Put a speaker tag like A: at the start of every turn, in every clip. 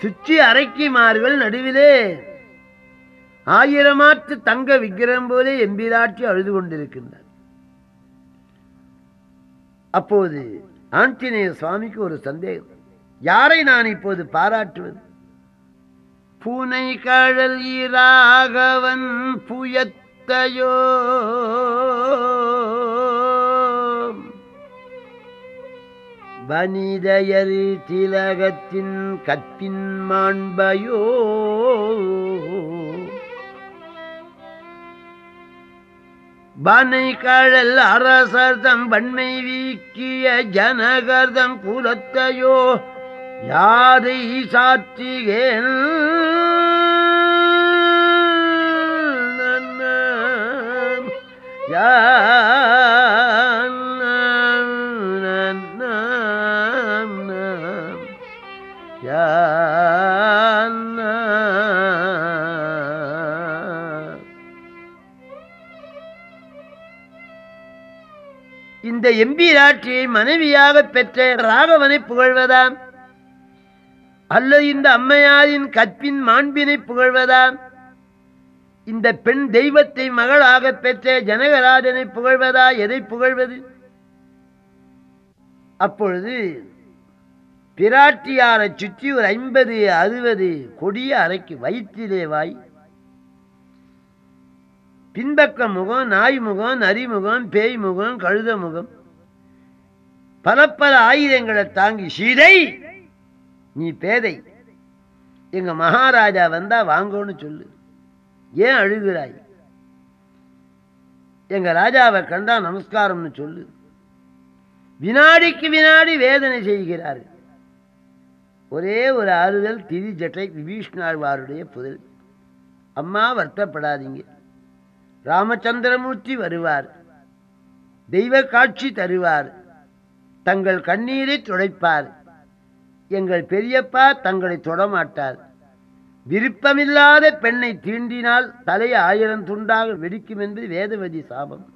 A: சுற்றி அரைக்கிமார்கள் நடுவிலே. ஆயிரமாற்று தங்க விக்கிரம் போலே எம்பிராட்டி அழுது கொண்டிருக்கின்றார். அப்போது ஆஞ்சநேய சுவாமிக்கு ஒரு சந்தேகம். யாரை நான் இப்போது பாராட்டுவது? பூனை கழல் ராகவன் புயத்தையோ வனிதையர் திலகத்தின் கத்தின் மாண்பையோ. பனை கழல் அரசர்தம் வன்மை வீக்கிய ஜனகர்தம் குலத்தையோ யாதை சாற்றுகேன்? யா எம்பிராட்சியை மனைவியாக பெற்ற ராகவனை புகழ்வதாம். அல்லது இந்த அம்மையாரின் கற்பின் மாண்பினை புகழ்வதாம். இந்த பெண் தெய்வத்தை மகளாக பெற்ற ஜனகராஜனை புகழ்வதா எதை புகழ்வது? அப்பொழுது பிராட்டியாரை சுற்றி ஒரு ஐம்பது அறுபது கொடிய அறைக்கு வயிற்றிலே வாய். பின்பக்க முகம் நாய் முகம் நரி முகம் பேய் முகம் கழுத முகம். பல பல ஆயுதங்களை தாங்கி சீதை நீ பேதை. எங்க மகாராஜா வந்தா வாங்கன்னு சொல்லு. ஏன் அழுகிறாய்? எங்க ராஜாவை கண்டா நமஸ்காரம்னு சொல்லு. வினாடிக்கு வினாடி வேதனை செய்கிறார்கள். ஒரே ஒரு ஆறுதல் திரி ஜட்டை விபீஷ்ணாழ்வாருடைய புதல். அம்மா வருத்தப்படாதீங்க. ராமச்சந்திரமூர்த்தி வருவார். தெய்வ காட்சி தருவார். தங்கள் கண்ணீரை துடைப்பார். எங்கள் பெரியப்பா தங்களை தொடமாட்டார். விருப்பமில்லாத பெண்ணை தீண்டினால் தலை ஆயிரம் துண்டாக வெடிக்கும் என்பது வேதவதி சாபம்.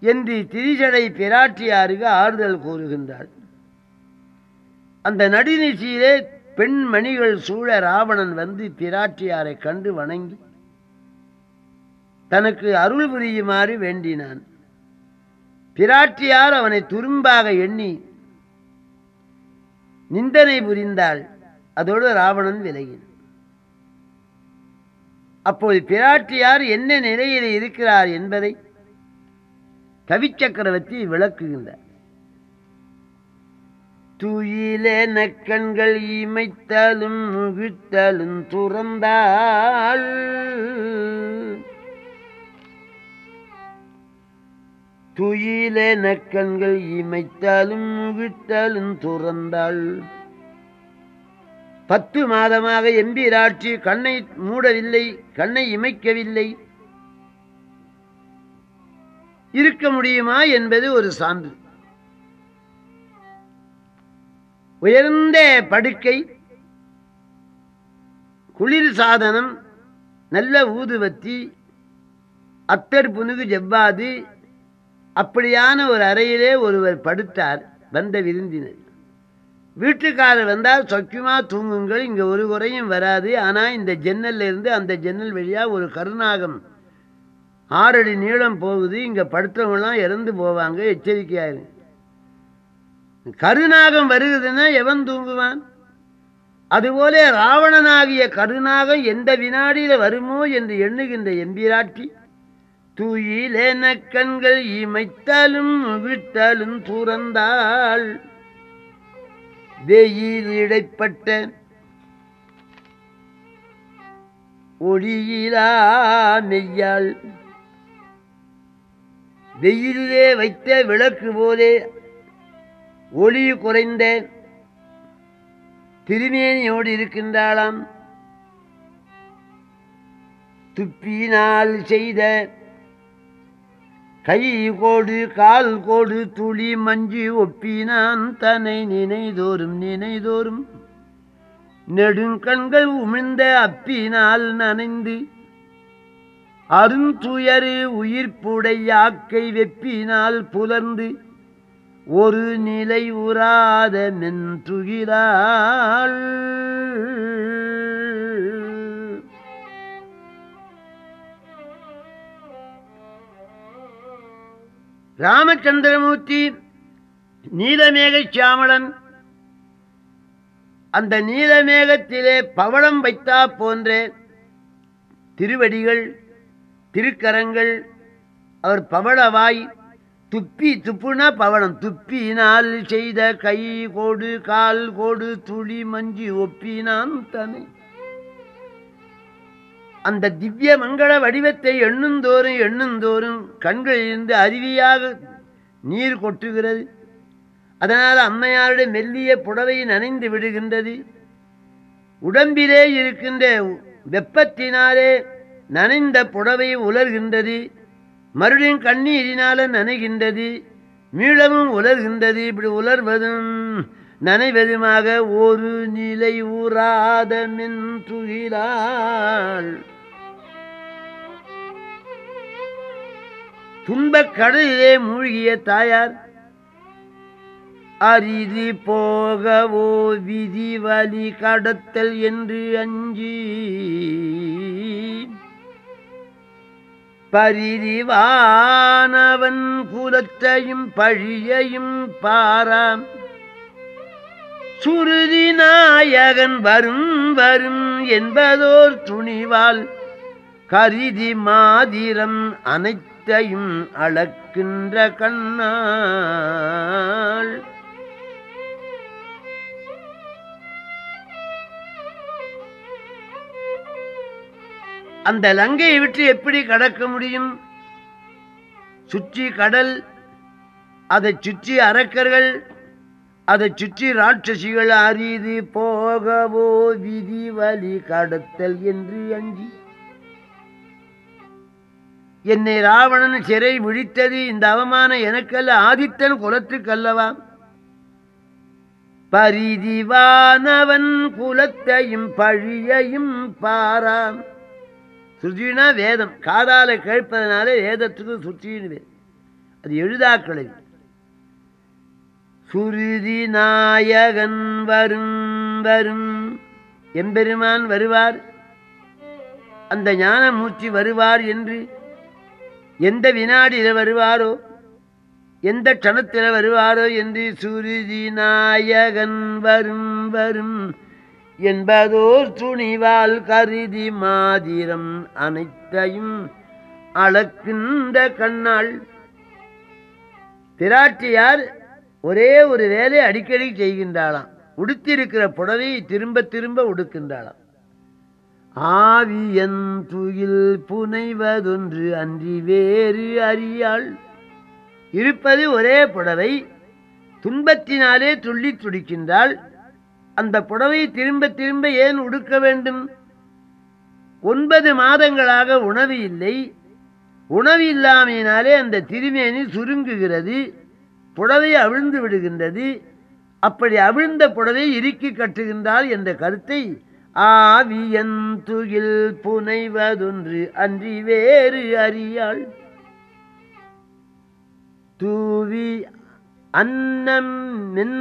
A: என்று திரிஜடை பிராட்டியாருக்கு ஆறுதல் கூறுகின்றாள். அந்த நடுநிசையிலே பெண்மணிகள் சூழ ராவணன் வந்து பிராட்டியாரை கண்டு வணங்கி தனக்கு அருள் புரியுமாறு வேண்டினான். பிராட்டியார் அவனை துரும்பாக எண்ணி நிந்தனை புரிந்தாள். அதோடு ராவணன் விலகினான். அப்போது பிராட்டியார் என்ன நிலையில் இருக்கிறார் என்பதை கவிச்சக்கரவர்த்தி விளக்குகின்றார். துயிலே கண்கள் இமைத்தலும் முகித்தலும் துறந்தாள். துயிலென கண்கள் இமைத்தாலும் முகிட்டாலும் துறந்தாள். பத்து மாதமாக எம்பிராட்சி கண்ணை மூடவில்லை கண்ணை இமைக்கவில்லை. இருக்க முடியுமா என்பது ஒரு சான்று. உயர்ந்த படுக்கை குளிர் சாதனம் நல்ல ஊதுவத்தி அத்தர் புனுகு ஜவ்வாது அப்படியான ஒரு அறையிலே ஒருவர் படுத்தார் வந்த விருந்தினர். வீட்டுக்காரர் வந்தால் சொக்கியமாக தூங்குங்கள் இங்கே ஒரு குறையும் வராது. ஆனால் இந்த ஜன்னல்ல இருந்து அந்த ஜன்னல் வழியாக ஒரு கருநாகம். ஆறடி நீளம் போகுது இங்கே படுத்தவங்களாம் இறந்து போவாங்க எச்சரிக்கையாயிரு. கருநாகம் வருகுதுன்னா எவன் தூங்குவான்? அதுபோல ராவணனாகிய கருநாகம் எந்த வினாடியில் வருமோ என்று எண்ணுகின்ற எம்பிராட்டி தூயிலேன கண்கள் இமைத்தாலும் விட்டாலும் துறந்தாள். வெயில் இடைப்பட்ட ஒளியிலா மெய்யாள் வெயிலிலே வைத்த விளக்கு போதே ஒளி குறைந்த திருமேனியோடு இருக்கின்றாளாம். துப்பினால் செய்த கை கோடு கால் கோடு துளி மஞ்சு ஒப்பினான் தன்னை நினைதோறும் நினைதோறும். நெடுங்கண்கள் உமிழ்ந்த அப்பினால் நனைந்து அருந்துயரு உயிர்ப்புடையாக்கை வெப்பினால் புலர்ந்து ஒரு நிலை உறாத மென்றுகிறாள். ராமச்சந்திரமூர்த்தி நீலமேக சியாமளன் அந்த நீலமேகத்திலே பவளம் வைத்தா போன்ற திருவடிகள் திருக்கரங்கள் அவர் பவளவாய் துப்பி துப்புனா பவளம் துப்பினால் செய்த கை கோடு கால் கோடு துளி மஞ்சி ஒப்பினான் தனி அந்த திவ்ய மங்கள வடிவத்தை எண்ணுந்தோறும் எண்ணுந்தோறும் கண்களிலிருந்து அருவியாக நீர் கொட்டுகிறது. அதனால் அம்மையாருடைய மெல்லிய புடவை நனைந்து விடுகின்றது. உடம்பிலே இருக்கின்ற வெப்பத்தினாலே நனைந்த புடவை உலர்கின்றது. மறுபடியும் கண்ணீரினால நனைகின்றது. மீளமும் உலர்கின்றது. இப்படி உலர்வதும் நனைவதுமாக ஒரு நிலை ஊராத மின் துன்பக் கடலிலே மூழ்கிய தாயார் அரிதி போகவோ விதி வலி கடத்தல் என்று அஞ்சி பரிதிவானவன் குலத்தையும் பழியையும் பாராம். சுருதி நாயகன் வரும் வரும் என்பதோர் துணிவால் கருதி மாதிரம் அனைத்தையும் அளக்கின்ற கண்ணாள். அந்த லங்கையை விட்டு எப்படி கடக்க முடியும்? சுற்றி கடல் அதை சுற்றி அரக்கர்கள் அதை சுற்றி ராட்சசிகள் அறிது போகவோ விதி வலி கடத்தல் என்று அஞ்சி. என்னை ராவணன் சிறை விழித்தது இந்த அவமானம் எனக்கல்ல ஆதித்தன் குலத்துக்கல்லவா பரிதிவானவன் குலத்தையும் பழியையும் பாராம். சுருதினா வேதம் காதால கேட்பதனால வேதத்துக்கு சுற்றின்னு அது எழுதாக்களை சுருதி நாயகன் வரும் வரும். எம்பெருமான் வருவார். அந்த ஞானமூர்த்தி வருவார் என்று எந்த வினாடியில் வருவாரோ எந்த க்ஷணத்தில் வருவாரோ என்று சுருதி நாயகன் வரும் வரும். என்பதோர் துணிவால் கருதி மாதிரம் அனைத்தையும் அளக்கின்ற கண்ணாள். பிராட்டியார் ஒரே ஒரு வேலை அடிக்கடி செய்கின்றாளாம். உடுத்திருக்கிற புடவை திரும்ப திரும்ப உடுக்கின்றாளாம். ஆவியன் துயில் புனைவதொன்று அன்றி வேறு அறியாள். இருப்பது ஒரே புடவை துன்பத்தினாலே துள்ளி துடிக்கின்றாள். அந்த புடவை திரும்ப திரும்ப ஏன் உடுக்க வேண்டும்? ஒன்பது மாதங்களாக உணவு இல்லை. உணவு இல்லாமையினாலே அந்த திருமேனி சுருங்குகிறது. புடவை அவிழ்ந்து விடுகின்றது. அப்படி அவிழ்ந்த புடவை இறுக்கி கட்டுகின்றாள் என்ற கருத்தை ஆவியன் துகில் புனைவதொன்று அன்றி வேறு அறியாள். தூவி அன்னம் மின்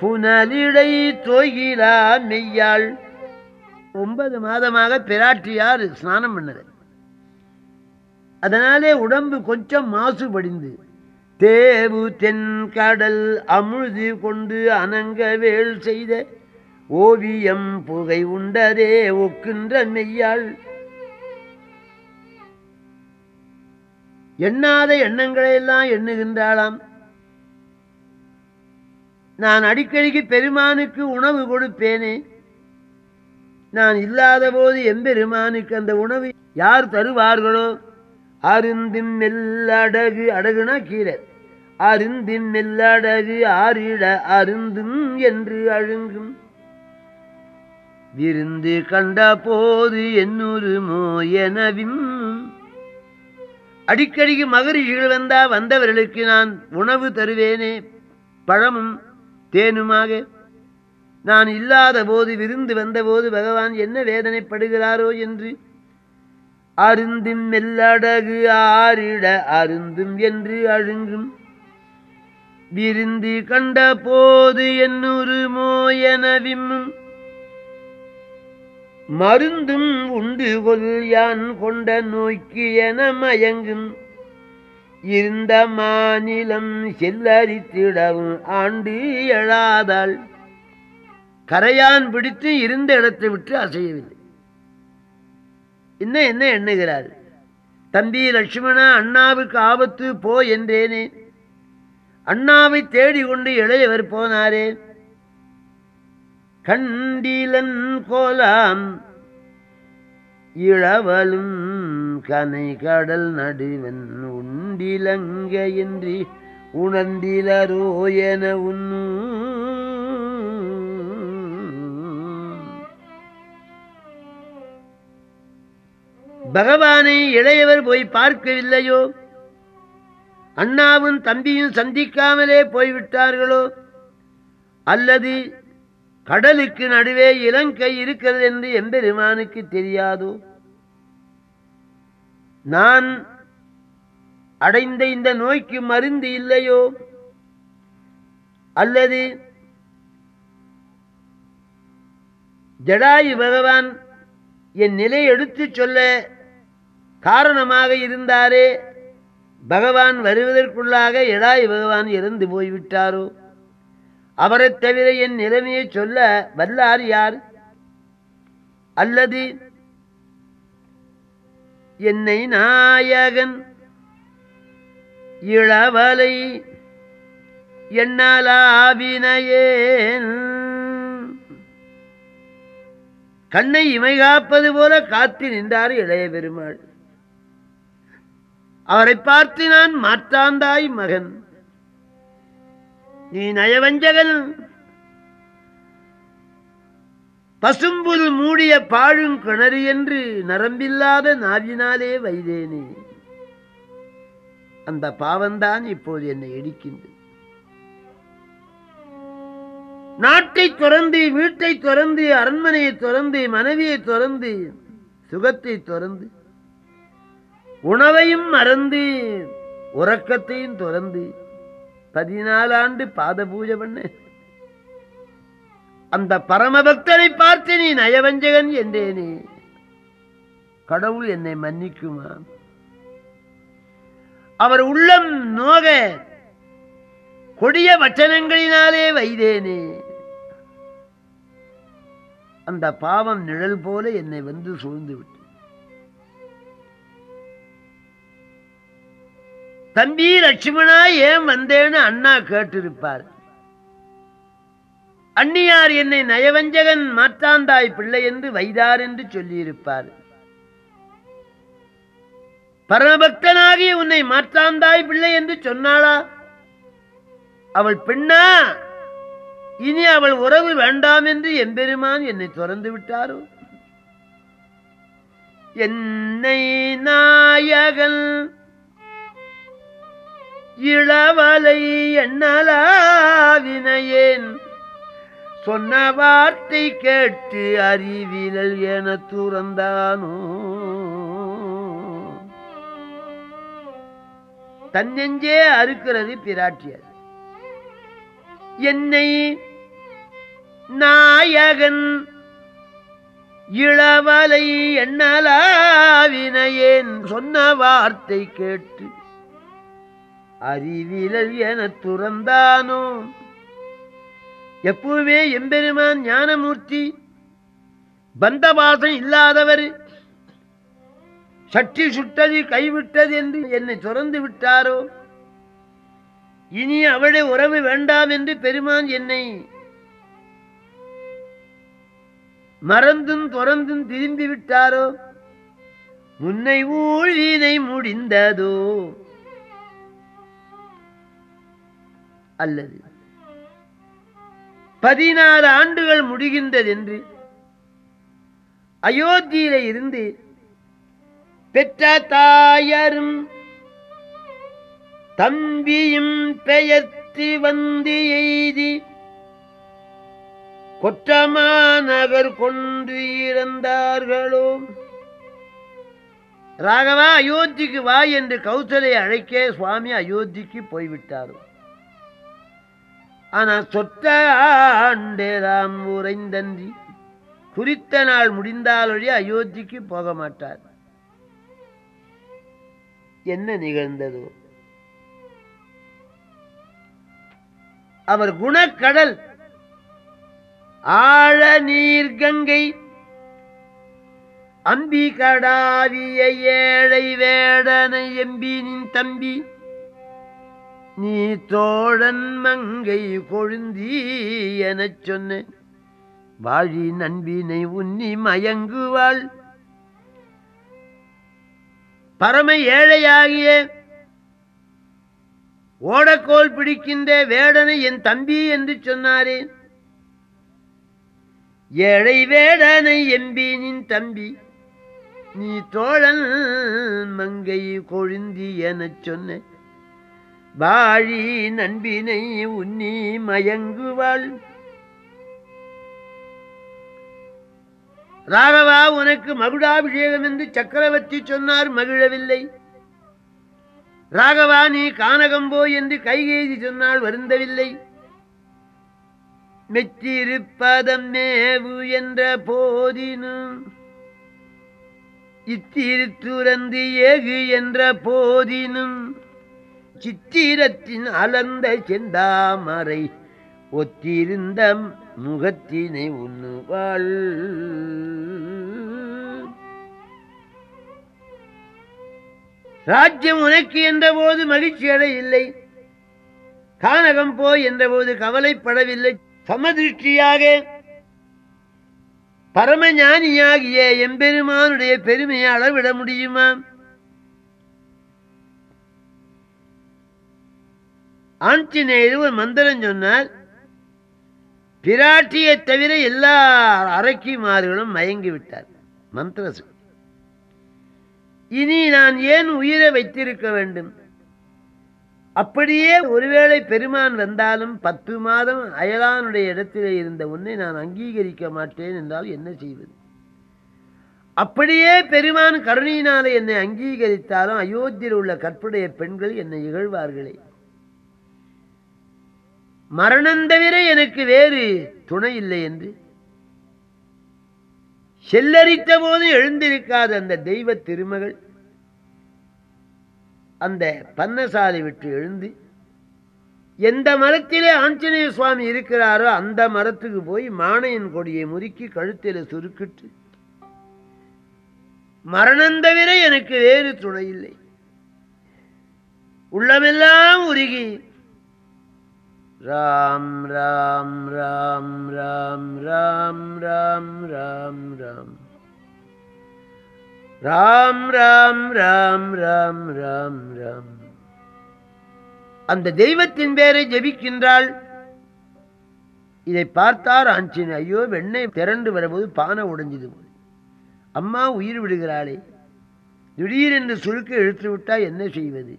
A: புனலிடை தோகிலா மெய்யாள். ஒன்பது மாதமாக பிராட்டியார் ஸ்நானம் பண்ணது அதனாலே உடம்பு கொஞ்சம் மாசுபடிந்து. தேவு தென் கடல் கொண்டு அனங்க வேள் செய்த ஓவியம் புகை உண்டதே ஒக்கின்ற மெய்யாள் எண்ணாத எண்ணங்களையெல்லாம் எண்ணுகின்றாளாம். நான் அடிக்கடிக்கு பெருமானுக்கு உணவு கொடுப்பேனே. நான் இல்லாத போது எம்பெருமானுக்கு அந்த உணவு யார் தருவார்களோ? அருந்தும் மெல்லடகு அடகுனா கீரை. அருந்தின் மெல்லடகு ஆறிட அருந்தும் என்று அழுங்கும். விருந்து கண்ட போது என்னுருமோ எனவும் அடிக்கடிக்கு மகரிஷிகள் வந்தா வந்தவர்களுக்கு நான் உணவு தருவேனே. பழமும் தேனுமாக. நான் இல்லாத போது விருந்து வந்தபோது பகவான் என்ன வேதனைப்படுகிறாரோ என்று. அருந்தும் மெல்லடகு ஆறிட அருந்தும் என்று அழுங்கும். விருந்து கண்ட போது என்னுரு மோயனவிம்மும் மருந்தும் உண்டு கொல் யான் கொண்ட நோய்க்கு என மயங்கும். இருந்த மாநிலம் செல்லரித்திடவும் ஆண்டு எழாதாள். கரையான் பிடித்து இருந்த இடத்தை விட்டு அசையவில்லை. இன்னும் என்ன எண்ணுகிறார் தம்பி லட்சுமணா அண்ணாவுக்கு ஆபத்து போ என்றேனே. அண்ணாவை தேடிக்கொண்டு இளையவர் போனாரே. கண்டீலன் கோலாம் இளவலும் கனை கடல் நடுவன் உண்டிலங்க என்று உணர்ந்திலரோ என உன்னு பகவானை இளையவர் போய் பார்க்கவில்லையோ? அண்ணாவும் தம்பியும் சந்திக்காமலே போய்விட்டார்களோ? அல்லது கடலுக்கு நடுவே இலங்கை இருக்கிறது என்று எம்பெருமானுக்கு தெரியாதோ? நான் அடைந்த இந்த நோய்க்கு மருந்து இல்லையோ? அல்லது ஜடாயு பகவான் என் நிலை எடுத்துச் சொல்ல காரணமாக இருந்தாரே? பகவான் வருவதற்குள்ளாக எடாய் பகவான் இறந்து போய்விட்டாரோ? அவரைத் தவிர என் நிலைமையை சொல்ல வல்லார் யார்? அல்லது என்னை நாயகன் இளவலை எண்ணலாவினையேன் கண்ணை இமை காப்பது போல காத்து நின்றார் இளைய பெருமாள். அவரை பார்த்து நான் மாற்றாந்தாய் மகன். நீ நயவஞ்சகன். பசும்புல் மூடிய பாழும் கிணறு என்று நரம்பில்லாத நாவினாலே வைதேனே. அந்த பாவம்தான் இப்போது என்னை இடிக்கின்றது. நாட்டை துறந்து வீட்டை துறந்து அரண்மனையை துறந்து மனைவியை துறந்து சுகத்தை துறந்து உணவையும் மறந்து உறக்கத்தையும் துறந்து பதினாலு ஆண்டு பாத பூஜை பண்ண. அந்த பரமபக்தரை பார்த்து நீ நயவஞ்சகன் என்றேனே. கடவுள் என்னை மன்னிக்குமா? அவர் உள்ளம் நோக கொடிய வச்சனங்களினாலே வைதேனே. அந்த பாவம் நிழல் போல என்னை வந்து சூழ்ந்து விட்டு தம்பி லட்சுமணா ஏன் வந்தேன்னு அண்ணா கேட்டிருப்பார். அண்ணியார் என்னை நயவஞ்சகன் மாற்றாந்தாய் பிள்ளை என்று வைதார் என்று சொல்லியிருப்பார். பரமபக்தனாகி உன்னை மாற்றாந்தாய் பிள்ளை என்று சொன்னாளா? அவள் பெண்ணா இனி அவள் உறவு வேண்டாம் என்று எம்பெருமான் என்னை துறந்து விட்டாரோ? என்னை நாயகன் இளவலை எண்ணலாவினையேன். சொன்ன வார்த்தை கேட்டு அறிவிலல் என துறந்தானோ. தன்னெஞ்சே அறுக்கிறது பிராட்டியர். என்னை நாயகன் இளவலை எண்ணலாவினையேன். சொன்ன வார்த்தை கேட்டு அறிவிலல் என துறந்தானோ? எப்பவுமே எம்பெருமான் ஞானமூர்த்தி பந்தபாசம் இல்லாதவர் சற்றி சுட்டது கைவிட்டது என்று என்னை துறந்து விட்டாரோ? இனி அவளை உறவு வேண்டாம் என்று பெருமான் என்னை மறந்தும் துறந்தும் திரும்பி விட்டாரோ? முன்னை ஊழினை முடிந்ததோ? அல்லது. பதினாறு ஆண்டுகள் முடிகின்றது என்று அயோத்தியில இருந்து பெற்ற தாயரும் தம்பியும் பெயர்த்து வந்து எய்தி கொற்றமாநகர் கொண்டு இறந்தார்களோ? ராகவா அயோத்திக்கு வா என்று கௌசலை அழைக்க சுவாமி அயோத்திக்கு போய்விட்டாரோ? ஆனால் சொத்த ஆண்டேதாம் உறைந்தன்றி குறித்த நாள் முடிந்தாலொழி அயோத்திக்கு போக மாட்டார். என்ன நிகழ்ந்ததோ? அவர் குணக்கடல் ஆழ நீர் கங்கை அம்பி கடாவிய ஏழை வேடனை எம்பினின் தம்பி நீ தோழன் மங்கை கொழுந்தி எனச் சொன்னேன் வாழி நண்பினை உன்னி மயங்குவாள். பரம ஏழையாகிய ஓடக்கோல் பிடிக்கின்ற வேடனை என் தம்பி என்று சொன்னாரே. ஏழை வேடனை என்பீனின் தம்பி நீ தோழன் மங்கை கொழுந்தி எனச் சொன்னேன் வாழி நண்பினை உன்னி மயங்குவாள். ராகவா உனக்கு மகுடாபிஷேகம் என்று சக்கரவர்த்தி சொன்னார் மகிழவில்லை. ராகவா நீ கானகம்போ என்று கைகேதி சொன்னால் வருந்தவில்லை. மெச்சிருப்பதம் மேவு என்ற போதினும் இத்திருத்துறந்து ஏகு என்ற போதினும் சித்திரத்தின் அலர்ந்த செந்தாமரை ஒத்திருந்த முகத்தினை உண்ணுவாள். ராஜ்யம் உனக்கு என்றபோது மகிழ்ச்சி அடையில்லை கானகம் போய் என்றபோது கவலைப்படவில்லை. சமதிருஷ்டியாக பரமஞானியாகிய எம்பெருமானுடைய பெருமையை அளவிட முடியுமா? ஆஞ்சநேயர் ஒரு மந்திரம் சொன்னார் பிராட்டியை தவிர எல்லா அரைக்கிமார்களும் மயங்கி விட்டார் மந்திர இனி நான் ஏன் உயிரை வைத்திருக்க வேண்டும்? அப்படியே ஒருவேளை பெருமான் வந்தாலும் பத்து மாதம் அயலானுடைய இடத்திலே இருந்த உன்னை நான் அங்கீகரிக்க மாட்டேன் என்றால் என்ன செய்வது? அப்படியே பெருமான் கருணையினாலே என்னை அங்கீகரித்தாலும் அயோத்தியில் உள்ள கற்புடைய பெண்கள் என்னை இகழ்வார்களே. மரணம் தவிர எனக்கு வேறு துணை இல்லை என்று. செல்லரித்த போது எழுந்திருக்காத அந்த தெய்வ திருமகள். அந்த பன்னசாலை விட்டு எழுந்து எந்த மரத்திலே ஆஞ்சநேய சுவாமி இருக்கிறாரோ அந்த மரத்துக்கு போய் மானையின் கொடியை முறுக்கி கழுத்தில் சுருக்கிட்டு மரணம் தவிர எனக்கு வேறு துணை இல்லை. உள்ளமெல்லாம் உருகி ராம் ராம் ராம் ராம் ராம் ராம் ராம் ராம் ராம் ராம் ராம் ராம் ராம் ராம் அந்த தெய்வத்தின் பேரை ஜெபிக்கின்றாள் இதை பார்த்தார் ஆஞ்சின் ஐயோ வெண்ணெய் திரண்டு வரும்போது பானை உடைஞ்சது அம்மா உயிர் விடுகிறாளே திடீரென்று சுருக்க இழுத்து விட்டால் என்ன செய்வது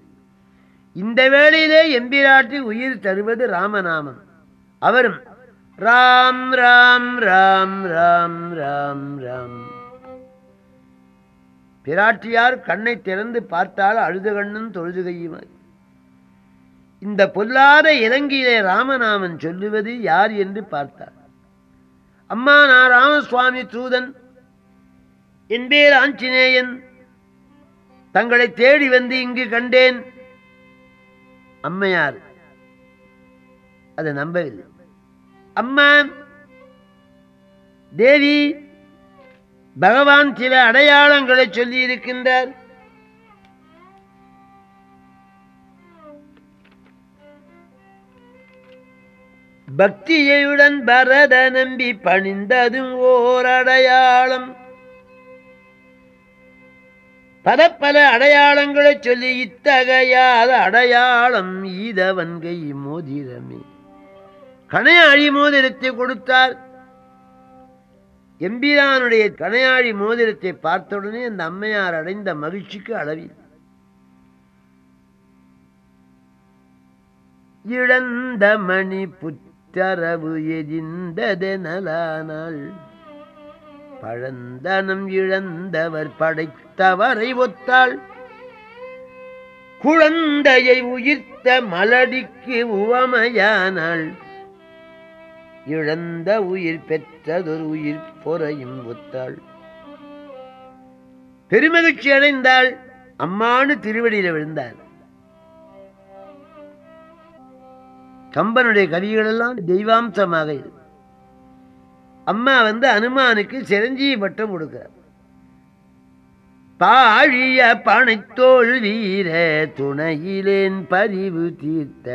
A: இந்த வேளையிலே எம்பிராட்டி உயிர் தருவது ராமநாமம். அவரும் ராம் ராம் ராம் ராம் ராம் ராம். பிராட்டியார் கண்ணை திறந்து பார்த்தால் அழுது கண்ணும் தொழுது கையுமாய் இந்த பொல்லாத இலங்கையிலே ராமநாமன் சொல்லுவது யார் என்று பார்த்தார். அம்மா நான் ராமசுவாமி தூதன் என் பேர் ஆஞ்சநேயன். தங்களை தேடி வந்து இங்கு கண்டேன். அம்மையார். அதை நம்பவில்லை. அம்மா தேவி பகவான் சில அடையாளங்களை சொல்லி இருக்கின்றார் பக்தியுடன் பரத நம்பி பணிந்ததும் ஓர் அடையாளம். பல பல அடையாளங்களை சொல்லி இத்தகையாத அடையாளம் ஈதவன்கை மோதிரமே. கணையாழி மோதிரத்தை கொடுத்தார். எம்பிரானுடைய கணையாழி மோதிரத்தை பார்த்தவுடனே அந்த அம்மையார் அடைந்த மகிழ்ச்சிக்கு அளவில் இழந்த மணி புற்றரவு எதிர்ந்ததெனலானாள் பழந்தனம் இழந்தவர் படைத்தவரை ஒத்தாள். குழந்தையை உயிர்த்த மலடிக்கு உவமையானாள். இழந்த உயிர் பெற்றதொரு உயிர் பொறையும் ஒத்தாள். பெருமகிழ்ச்சி அடைந்தாள். அம்மானு திருவடியில விழுந்தாள். கம்பனுடைய கவிகளெல்லாம் தெய்வாம்சமாக இருக்கும் அம்மா வந்து அனுமானுக்கு சிரஞ்சீவி பட்டம் கொடுக்கிறார். பாழிய பனைத்தோல் வீர துணையிலேன் பதிவு தீர்த்த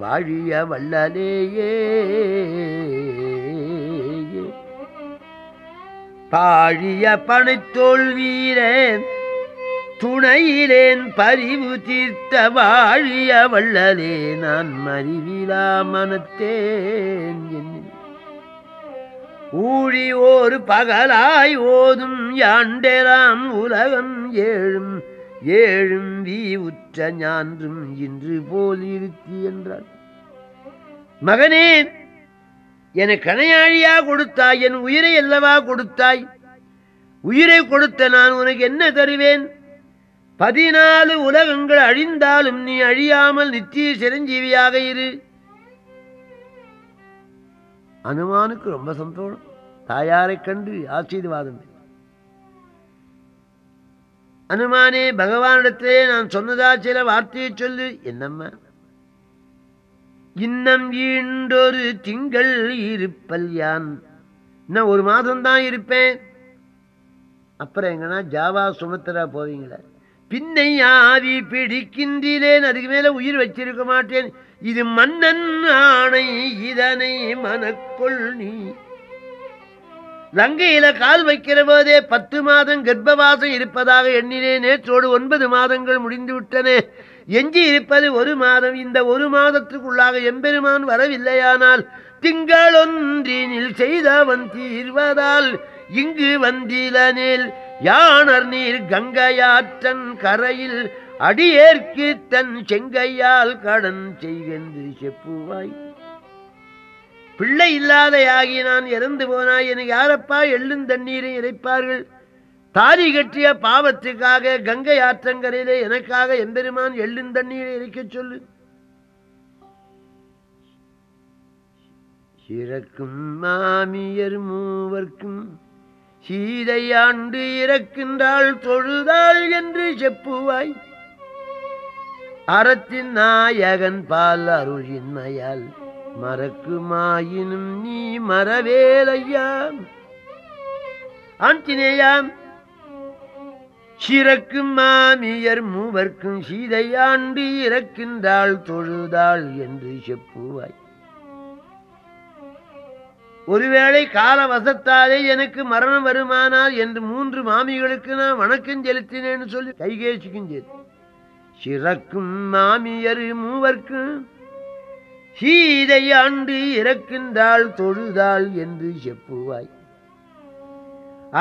A: வாழிய வல்லலேயே பாழிய பனைத்தோல் வீர துணையிலேன் பரிவு தீர்த்த வாழிய வள்ளலே. நான் மறிவிழா மனத்தேன் என்ன ஊழி ஒரு பகலாய் ஓதும் யாண்டெலாம் உலகம் ஏழும் ஏழும் வீ உற்ற ஞான்றும் இன்று போல் இருக்கு என்றார் மகனே என கணையாழியா கொடுத்தாய் என் உயிரை அல்லவா கொடுத்தாய்? உயிரை கொடுத்த நான் உனக்கு என்ன தருவேன்? பதினாலு உலகங்கள் அழிந்தாலும் நீ அழியாமல் நித்திய சிரஞ்சீவியாக இரு. அனுமானுக்கு ரொம்ப சந்தோஷம். தாயாரை கண்டு ஆசீர்வாதம். அனுமானே பகவானிடத்திலே நான் சொன்னதா சில வார்த்தையை சொல்லு. என்னம்மா? இன்னம் ஈண்டொரு திங்கள் இருப்பல் யான். இன்னும் ஒரு மாதம்தான் இருப்பேன். அப்புறம் எங்கன்னா ஜாவா சுமத்திரா போவீங்களே? பின்னை ஆவி பிடிக்கின்றேன் அதுக்கு மேல உயிர் வச்சிருக்க மாட்டேன். இது மன்னன் ஆணை இதனை மனக்கொள் நீ. லங்கையில கால் வைக்கிற போதே பத்து மாதம் கர்ப்பவாசம் இருப்பதாக எண்ணினேன் நேற்றோடு ஒன்பது மாதங்கள் முடிந்து விட்டன. எஞ்சி இருப்பது ஒரு மாதம் இந்த ஒரு மாதத்துக்குள்ளாக எம்பெருமான் வரவில்லையானால் திங்களொன்றினில் செய்தவன் தீர்வதால் இங்கு வந்திலனில் யானர் நீர் கங்கையாற்றன் கரையில் அடியேற்கு தன் செங்கையால் கடன் செய்கென்று செப்புவாய். பிள்ளை இல்லாத ஆகி நான் இறந்து போனாய் எனக்கு யாரப்பா எள்ளும் தண்ணீரை இறைப்பார்கள்? தாலி கட்டிய பாவத்துக்காக கங்கை ஆற்றங்கரையிலே எனக்காக எம்பெருமான் எள்ளும் தண்ணீரை இறைக்கச் சொல்லு. இறக்கும் மாமியர் மூவர்க்கும் சீதையாண்டு இறக்கின்றாள் தொழுதாள் என்று செப்புவாய். அறத்தின் நாயகன் பால் அருளின்மையால் மறக்குமாயினும் நீ மறவேலையாம் ஆண்டினேயாம் சிறக்கும் மாமியர் மூவர்க்கும் சீதையாண்டு இறக்கின்றாள் தொழுதாள் என்று செப்புவாய். ஒருவேளை காலவசத்தாலே எனக்கு மரணம் வருமானால் என்று மூன்று மாமிகளுக்கு நான் வணக்கம் செலுத்தினேன்னு சொல்லி கைகேசிக்கும் சரி சிறக்கும் மாமியர் மூவர்க்கும் சீதை ஆண்டு இறக்கின்றாள் தொழுதாள் என்று செப்புவாய்.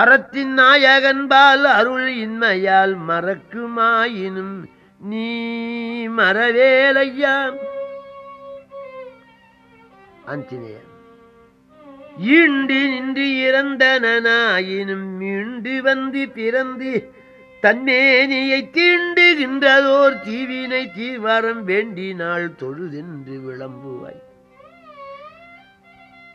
A: அறத்தின் நாயகன்பால் அருள் இன்மையால் மறக்குமாயினும் நீ மறவேலையா? ஆஞ்சநேயர். ஈண்டு நின்று இறந்தனாயினும் மீண்டு வந்து பிறந்து தன்மேனியை தீண்டுகின்றதோர் தீவினை தீவரம் வேண்டினாள் தொழுதென்று விளம்புவாய்.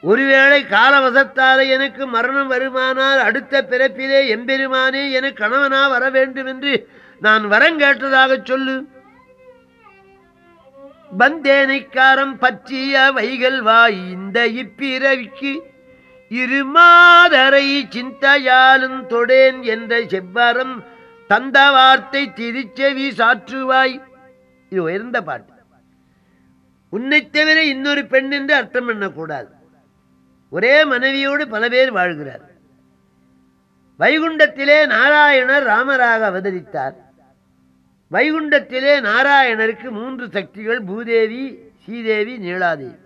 A: ஒருவேளை காலவசத்தால எனக்கு மரணம் வருமானால் அடுத்த பிறப்பிலே எம்பெருமானே என கணவனா வர வேண்டும் என்று நான் வரம் கேட்டதாக சொல்லு. பந்தேனைக்காரம் பற்றிய வைகள் வாய் இந்த இப்பிறவிக்கு இருமாதரை சிந்தையாலும் தொடேன் என்ற செவ்வரம் தந்த வார்த்தை திருச்செவி சாற்றுவாய். இது உயர்ந்த பாட்டு. உன்னை தவிர இன்னொரு பெண் என்று அர்த்தம் பண்ணக்கூடாது. ஒரே மனைவியோடு பல பேர் வாழ்கிறார். வைகுண்டத்திலே நாராயணர் ராமராக அவதரித்தார். வைகுண்டத்திலே நாராயணருக்கு மூன்று சக்திகள் பூதேவி சீதேவி நீலாதேவி.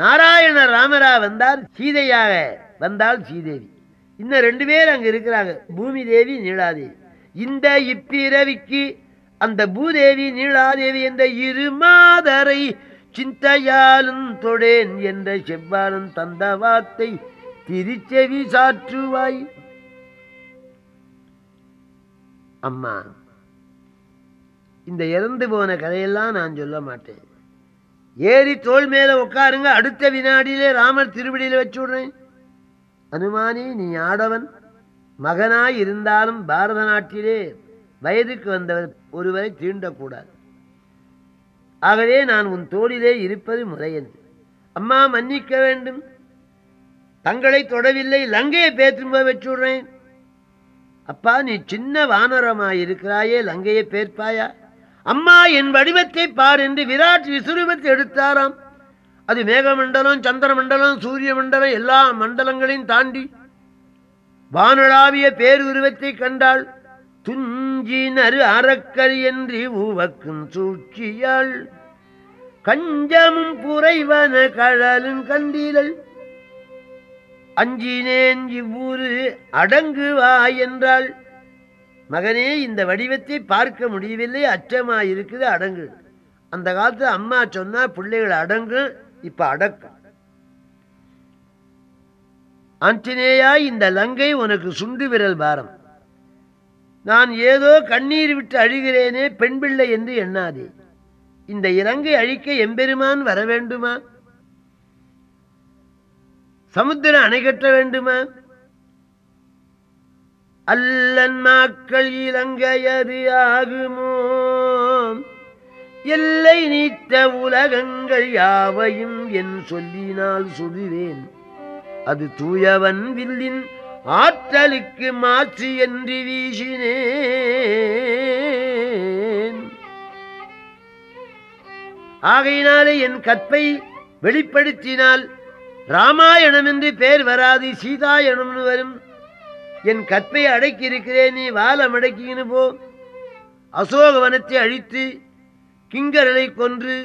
A: நாராயண ராமரா வந்தார் சீதையாக வந்தால் சீதேவி. இன்னும் ரெண்டு பேர் அங்க இருக்கிறாங்க பூமி தேவி நீலாதேவி. இந்த இப்பிறவிக்கு அந்த பூதேவி நீலாதேவி என்ற இரு மாதரை சிந்தையாலும் தொடேன் என்ற செவ்வாறும் தந்த வார்த்தை திருச்செவி சாற்றுவாய். அம்மா இந்த இறந்து போன கதையெல்லாம் நான் சொல்ல மாட்டேன். ஏறி தோள் மேலே உட்காருங்க அடுத்த வினாடியிலே ராமர் திருவிடியில் வச்சு விடுறேன் அனுமானி நீ ஆடவன். மகனாய் இருந்தாலும் பாரத நாட்டிலே வயதுக்கு வந்தவர் ஒருவரை தீண்டக்கூடாது. ஆகவே நான் உன் தோளிலே இருப்பது முறையன்று அம்மா மன்னிக்க வேண்டும். தங்களை தொடவில்லை லங்கையை பேற்றும்போது வச்சு விடுறேன் அப்பா நீ சின்ன வானரமாய் இருக்கிறாயே லங்கையை பேர்ப்பாயா? அம்மா என் வடிவத்தை பார் என்று விராட் விசுரூபத்தை எடுத்தாராம். அது மேகமண்டலம் சந்திர மண்டலம் சூரிய மண்டலம் எல்லா மண்டலங்களையும் தாண்டி வானளாவிய பேருருவத்தை கண்டாள். துஞ்சினர் அறக்கரி என்று ஊவக்கும் சூழ்ச்சியாள். கஞ்சமும் புரைவன கழலும் கண்டீலல் அஞ்சினேன் இவ்வூரு அடங்குவா என்றாள். மகனே இந்த வடிவத்தை பார்க்க முடியவில்லை. அச்சமாக இருக்குது அடங்கு. அந்த காலத்தில் அம்மா சொன்னால் பிள்ளைகள் அடங்கு இப்போ அடக்கும் ஆஞ்சநேயா இந்த லங்கை உனக்கு சுண்டு விரல் பாரம். நான் ஏதோ கண்ணீர் விட்டு அழுகிறேனே பெண் பிள்ளை என்று எண்ணாதே. இந்த இலங்கை அழிக்க எம்பெருமான் வர வேண்டுமா? சமுத்திரம் அணை கட்ட வேண்டுமா? அல்லன் மாக்கள் இலங்கையது ஆகுமோ? எல்லை நீத்த உலகங்கள் யாவையும் என் சொல்லினால் சொல்கிறேன் அது தூயவன் வில்லின் ஆற்றலுக்கு மாற்று என்று வீசினேன். ஆகையினாலே என் கற்பை வெளிப்படுத்தினால் ராமாயணம் என்று பெயர் வராது சீதாயணம்னு வரும். என் கற்பையை அடக்கி இருக்கிறேன் நீ வாலம் அடக்கின்னு போ. அசோகவனத்தை அழித்து கிங்கரலை கொன்று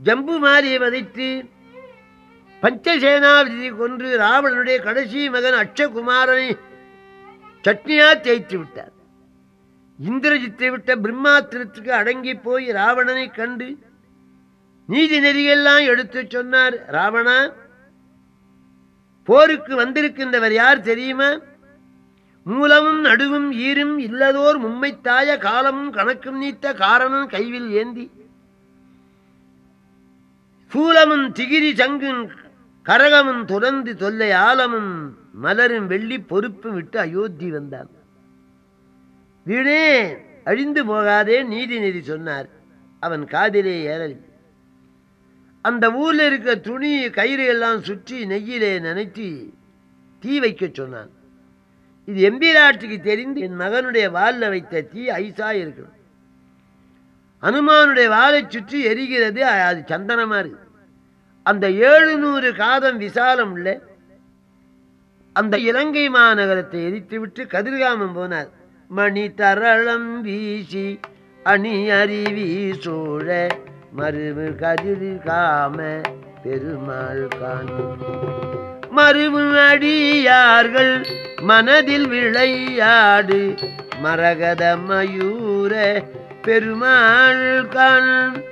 A: ஜம்பு மாரியை வதைத்து பஞ்சசேனாவிதி கொன்று ராவணனுடைய கடைசி மகன் அக்ஷகுமாரனை சட்னியா தேய்த்து விட்டார். இந்திரஜித்தை விட்ட பிரம்மாத்திரத்துக்கு அடங்கி போய் ராவணனை கண்டு நீதி நெறியெல்லாம் எடுத்து சொன்னார். ராவணா போருக்கு வந்திருக்கின்றவர் யார் தெரியுமா? மூலமும் நடுவும் ஈரும் இல்லதோர் மும்மைத்தாய காலமும் கணக்கும் நீத்த காரணம் கைவில் ஏந்தி. சூலமும் திகிரி சங்கும் கரகமும் துறந்து தொல்லை ஆலமும் மலரும் வெள்ளி பொறுப்பும் விட்டு அயோத்தி வந்தான். வீணே அழிந்து போகாதே நீதிநிதி சொன்னார். அவன் காதிலே ஏறவில்லை அந்த ஊரில் இருக்க துணி கயிறு எல்லாம் சுற்றி நெய்யிலே நனைத்து தீ வைக்க சொன்னான். இது எம்பிராட்சிக்கு தெரிந்து என் மகனுடைய வால்ல வைத்த தீ ஐசா இருக்கணும் அனுமானுடைய வாழை சுற்றி எரிகிறது அது சந்தனமா இருக்கு அந்த ஏழுநூறு காதம் விசாலம் உள்ள அந்த இலங்கை மாநகரத்தை எரித்துவிட்டு கதிர்காமம் போனார். மணி தரளம் வீசி அணி அருவி சூழ மருவு கதிர் காம பெருமாள் காணும் மறுவு அடியார்கள் மனதில் விளையாடு. மரகத மயூர பெருமாள் கண்.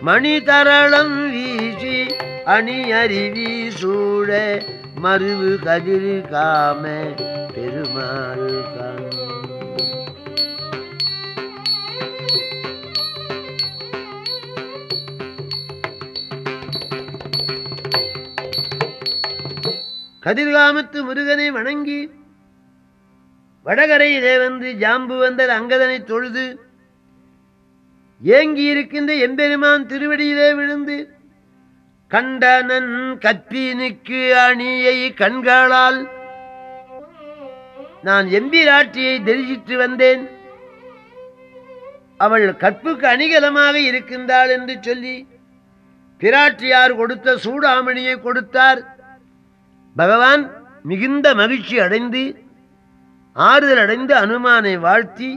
A: மணி தரளம் வீசி அணி அருவி சூழ மறுவு கதிர் காம பெருமாள் கண். கதிர்காமத்து முருகனை வணங்கி வடகரையிலே வந்து ஜாம்பு வந்தர் அங்கதனை தொழுது ஏங்கி இருக்கின்ற எம்பெருமான் திருவடியிலே விழுந்து கண்டனன் கற்பீனுக்கு அணியை கண்காளால் நான் எம்பிராட்டியை தரிசித்து வந்தேன். அவள் கற்புக்கு அணிகலமாக இருக்கின்றாள் என்று சொல்லி பிராட்டியார் கொடுத்த சூடாமணியை கொடுத்தார். பகவான் மிகுந்த மகிழ்ச்சி அடைந்து ஆறுதல் அடைந்து அனுமானை வாழ்த்தி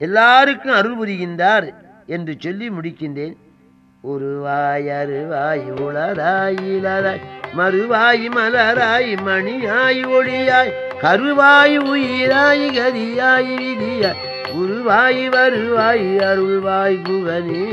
A: எல்லாருக்கும் அருள் புரிகின்றார் என்று சொல்லி முடிக்கின்றேன். உருவாய் அருவாய் உளராய் இளராய் மறுவாய் மலராய் மணியாய் ஒளியாய் கருவாய் உயிராய் கதியாய் விதியாய் உருவாய் வருவாய் அருள்வாய் புவனே